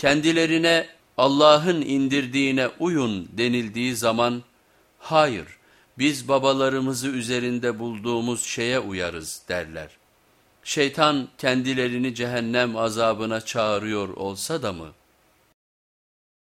Kendilerine Allah'ın indirdiğine uyun denildiği zaman hayır biz babalarımızı üzerinde bulduğumuz şeye uyarız derler. Şeytan kendilerini cehennem azabına çağırıyor olsa da mı?